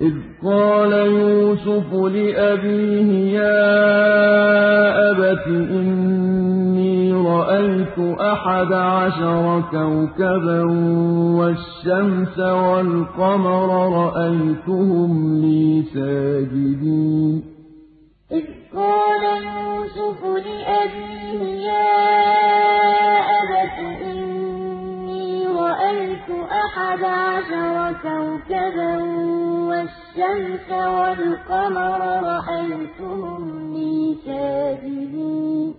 إِذْ قَالَ يُوسُفُ لِأَبِيهِ يَا أَبَتِ إِنِّي رَأَيْتُ أَحَدَ عَشَرَ كَوْكَبًا وَالشَّمْسَ وَالْقَمَرَ رَأَيْتُهُمْ لِي سَاجِدِينَ. إِذْ قَالَ يُوسُفُ لِأَبِيهِ يَا أَبَتِ إِنِّي رَأَيْتُ أَحَدَ عَشَرَ كَوْكَبًا وَالشَّمْسَ وَالْقَمَرَ رَأَيْتُهُمْ